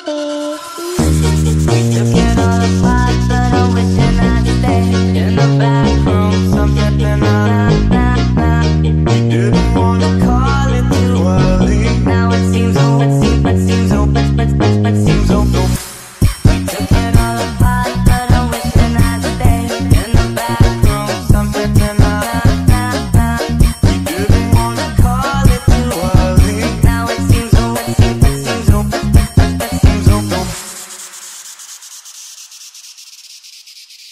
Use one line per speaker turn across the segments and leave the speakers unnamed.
perfect.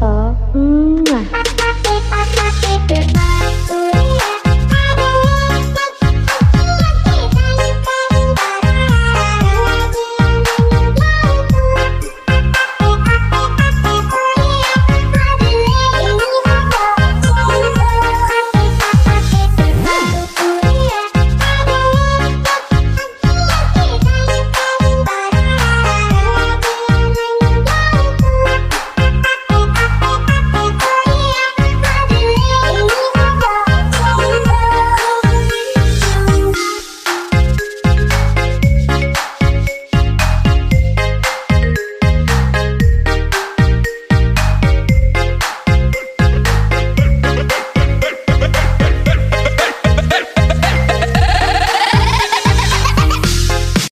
Ở.